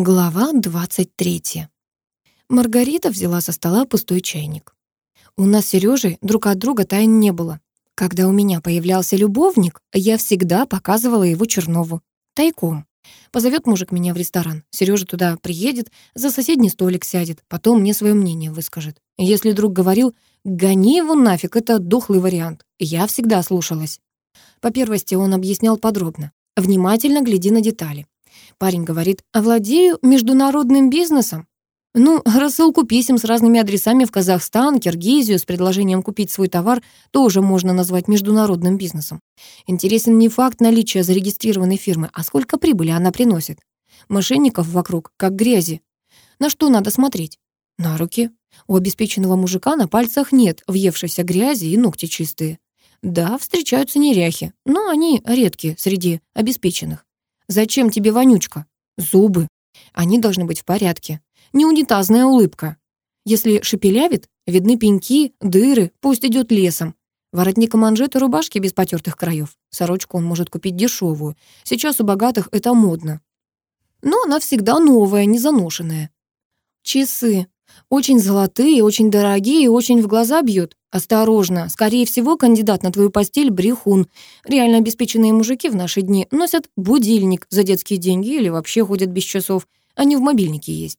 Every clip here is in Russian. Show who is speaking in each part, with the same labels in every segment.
Speaker 1: Глава 23. Маргарита взяла со стола пустой чайник. У нас с Серёжей друг от друга тайн не было. Когда у меня появлялся любовник, я всегда показывала его Чернову. Тайком. Позовет мужик меня в ресторан. Сережа туда приедет, за соседний столик сядет, потом мне свое мнение выскажет. Если друг говорил «гони его нафиг, это дохлый вариант», я всегда слушалась. По первости он объяснял подробно. Внимательно гляди на детали. Парень говорит, а владею международным бизнесом. Ну, рассылку писем с разными адресами в Казахстан, Киргизию с предложением купить свой товар тоже можно назвать международным бизнесом. Интересен не факт наличия зарегистрированной фирмы, а сколько прибыли она приносит. Мошенников вокруг, как грязи. На что надо смотреть? На руки. У обеспеченного мужика на пальцах нет въевшейся грязи и ногти чистые. Да, встречаются неряхи, но они редки среди обеспеченных. Зачем тебе вонючка? Зубы. Они должны быть в порядке. Не унитазная улыбка. Если шепелявит, видны пеньки, дыры, пусть идет лесом. Воротник и манжеты рубашки без потертых краев. Сорочку он может купить дешевую. Сейчас у богатых это модно. Но она всегда новая, не заношенная. Часы. Очень золотые, очень дорогие очень в глаза бьют. Осторожно, скорее всего, кандидат на твою постель – брехун. Реально обеспеченные мужики в наши дни носят будильник за детские деньги или вообще ходят без часов. Они в мобильнике есть.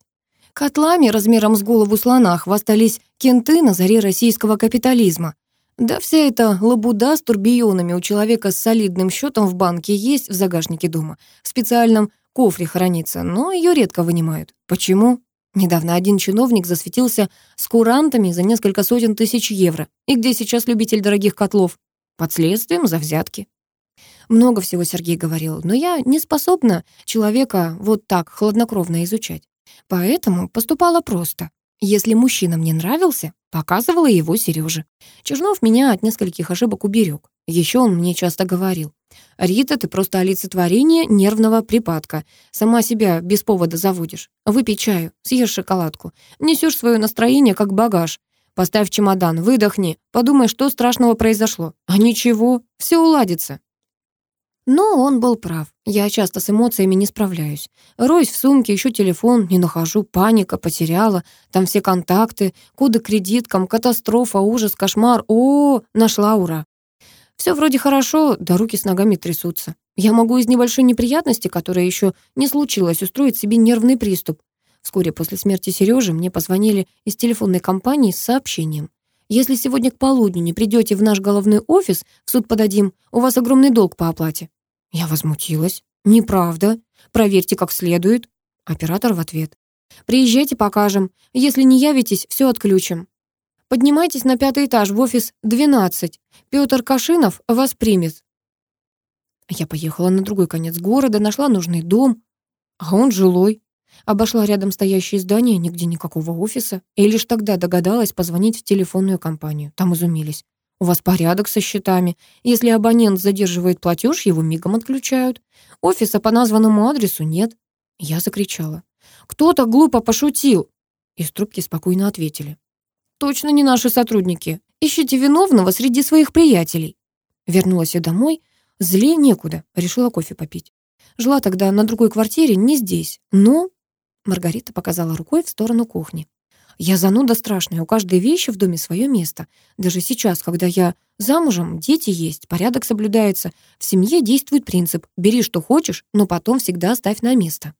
Speaker 1: Котлами размером с голову слона хвастались кенты на заре российского капитализма. Да вся эта лабуда с турбионами у человека с солидным счетом в банке есть в загашнике дома. В специальном кофре хранится, но ее редко вынимают. Почему? Недавно один чиновник засветился с курантами за несколько сотен тысяч евро. И где сейчас любитель дорогих котлов? Под следствием за взятки. Много всего Сергей говорил, но я не способна человека вот так хладнокровно изучать. Поэтому поступала просто. Если мужчина мне нравился, показывала его Сереже. Чернов меня от нескольких ошибок уберег. Еще он мне часто говорил. «Рита, ты просто олицетворение нервного припадка. Сама себя без повода заводишь. Выпей чаю, съешь шоколадку. Несешь свое настроение как багаж. Поставь чемодан, выдохни, подумай, что страшного произошло. А ничего, все уладится». Но он был прав. Я часто с эмоциями не справляюсь. Роюсь в сумке, ищу телефон, не нахожу, паника, потеряла. Там все контакты, коды кредиткам, катастрофа, ужас, кошмар. О, нашла, ура. Все вроде хорошо, да руки с ногами трясутся. Я могу из небольшой неприятности, которая еще не случилась, устроить себе нервный приступ. Вскоре после смерти Сережи мне позвонили из телефонной компании с сообщением. «Если сегодня к полудню не придете в наш головной офис, в суд подадим, у вас огромный долг по оплате». Я возмутилась. «Неправда. Проверьте как следует». Оператор в ответ. «Приезжайте, покажем. Если не явитесь, все отключим». Поднимайтесь на пятый этаж в офис 12. Пётр Кашинов вас примет». Я поехала на другой конец города, нашла нужный дом, а он жилой. Обошла рядом стоящие здания, нигде никакого офиса, и лишь тогда догадалась позвонить в телефонную компанию. Там изумились. У вас порядок со счетами. Если абонент задерживает платеж, его мигом отключают. Офиса по названному адресу нет. Я закричала. Кто-то глупо пошутил. Из трубки спокойно ответили точно не наши сотрудники. Ищите виновного среди своих приятелей». Вернулась я домой. Злей некуда. Решила кофе попить. Жила тогда на другой квартире, не здесь. Но... Маргарита показала рукой в сторону кухни. Я зануда страшная, у каждой вещи в доме свое место. Даже сейчас, когда я замужем, дети есть, порядок соблюдается. В семье действует принцип «бери, что хочешь, но потом всегда ставь на место».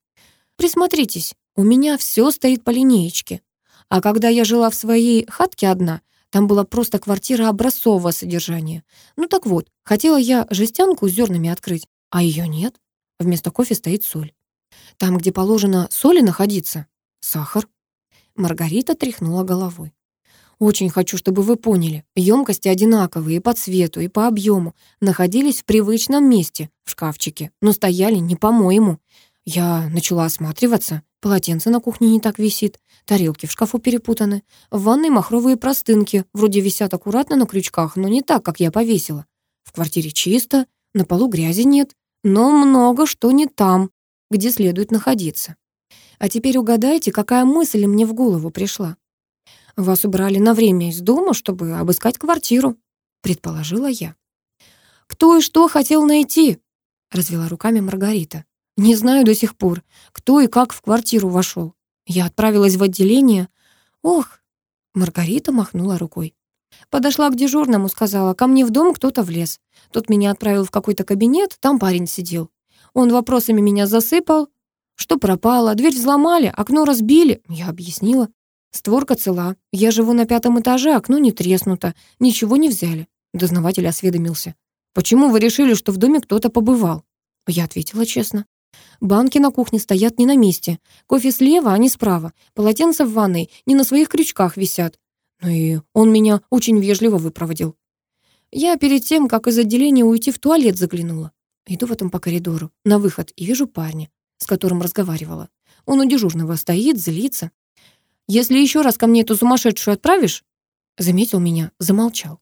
Speaker 1: Присмотритесь, у меня все стоит по линеечке. А когда я жила в своей хатке одна, там была просто квартира образцового содержания. Ну так вот, хотела я жестянку с зернами открыть, а ее нет. Вместо кофе стоит соль. Там, где положено соли находиться, сахар. Маргарита тряхнула головой. Очень хочу, чтобы вы поняли, емкости одинаковые и по цвету, и по объему, находились в привычном месте, в шкафчике, но стояли не по-моему. Я начала осматриваться. Полотенце на кухне не так висит, тарелки в шкафу перепутаны, в ванной махровые простынки, вроде висят аккуратно на крючках, но не так, как я повесила. В квартире чисто, на полу грязи нет, но много что не там, где следует находиться. А теперь угадайте, какая мысль мне в голову пришла. Вас убрали на время из дома, чтобы обыскать квартиру, предположила я. Кто и что хотел найти? Развела руками Маргарита. Не знаю до сих пор, кто и как в квартиру вошел. Я отправилась в отделение. Ох, Маргарита махнула рукой. Подошла к дежурному, сказала, ко мне в дом кто-то влез. Тот меня отправил в какой-то кабинет, там парень сидел. Он вопросами меня засыпал. Что пропало, дверь взломали, окно разбили. Я объяснила. Створка цела. Я живу на пятом этаже, окно не треснуто. Ничего не взяли. Дознаватель осведомился. Почему вы решили, что в доме кто-то побывал? Я ответила честно. Банки на кухне стоят не на месте. Кофе слева, а не справа. Полотенца в ванной не на своих крючках висят. Ну и он меня очень вежливо выпроводил. Я перед тем, как из отделения уйти в туалет, заглянула. Иду в этом по коридору, на выход, и вижу парня, с которым разговаривала. Он у дежурного стоит, злится. «Если еще раз ко мне эту сумасшедшую отправишь...» Заметил меня, замолчал.